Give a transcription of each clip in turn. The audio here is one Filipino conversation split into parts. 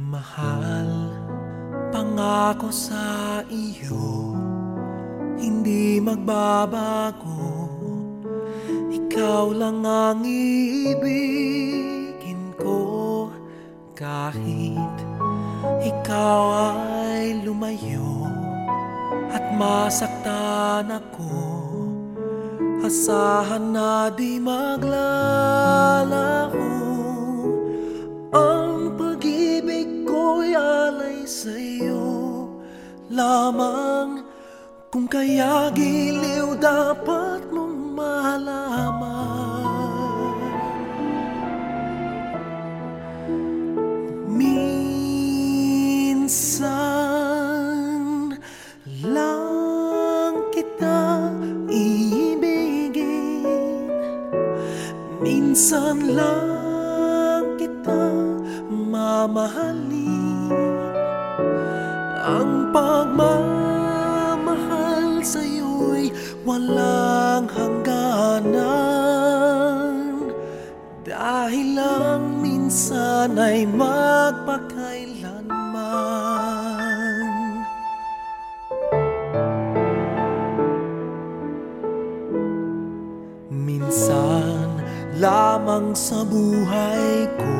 Mahal, pangako sa iyo. Hindi magbabago. Ikaw lang ang ko Kahit ikaw ay lumayo At masaktan ako Asahan na di maglalaho Ang pag-ibig ko'y alay sa'yo Lamang kung kaya giliw dapat mong malaman Minsan lang kita mamahalin. Ang pagmamahal sa'yo'y walang hangganan. Dahil lang minsan ay magpakailanman lamang sa buhay ko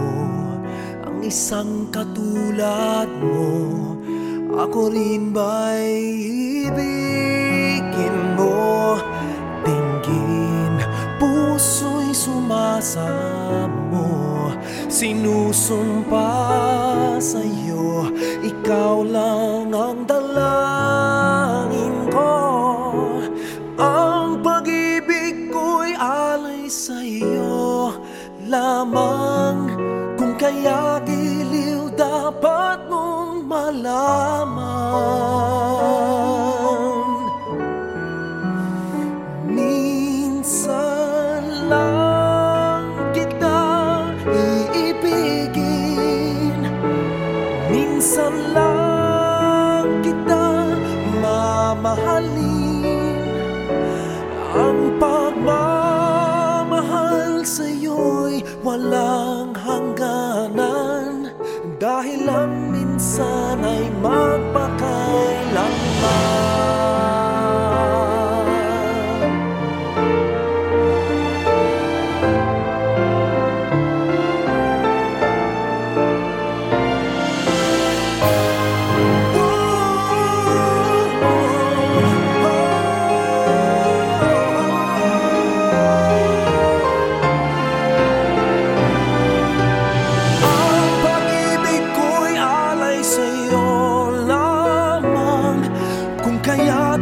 Ang isang katulad mo. Ako rin ba'y ibigin mo? Tingin, puso'y sumasamo Sinusumpa sa'yo Ikaw lang ang dalangin ko. Ang pag-ibig ko'y alay sa'yo Lamang. Kung kaya giliw dapat mong malaman. Minsan lang kita iibigin. Minsan lang kita mamahalin. Ang pagmamahal walang hangganan Dahil lang minsan ay magpakailanman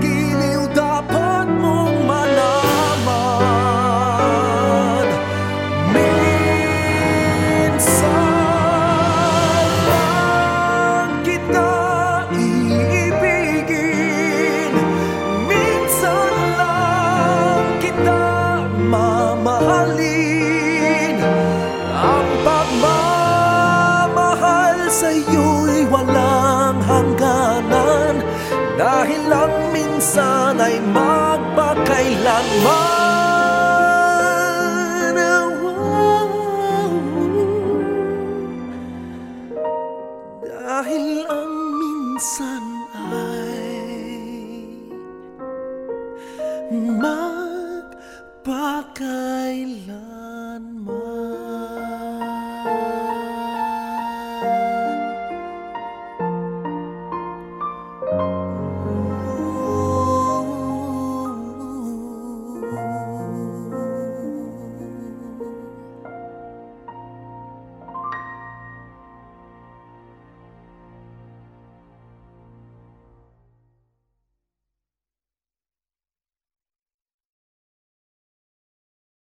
giliw dapat mong malaman. Kita iibigin? Minsan kita mamahalin. Ang pagmamahal sa'yo'y walang hangganan. Dahil lang minsan ay magpakailanman. Dahil ang minsan ay magpakailanman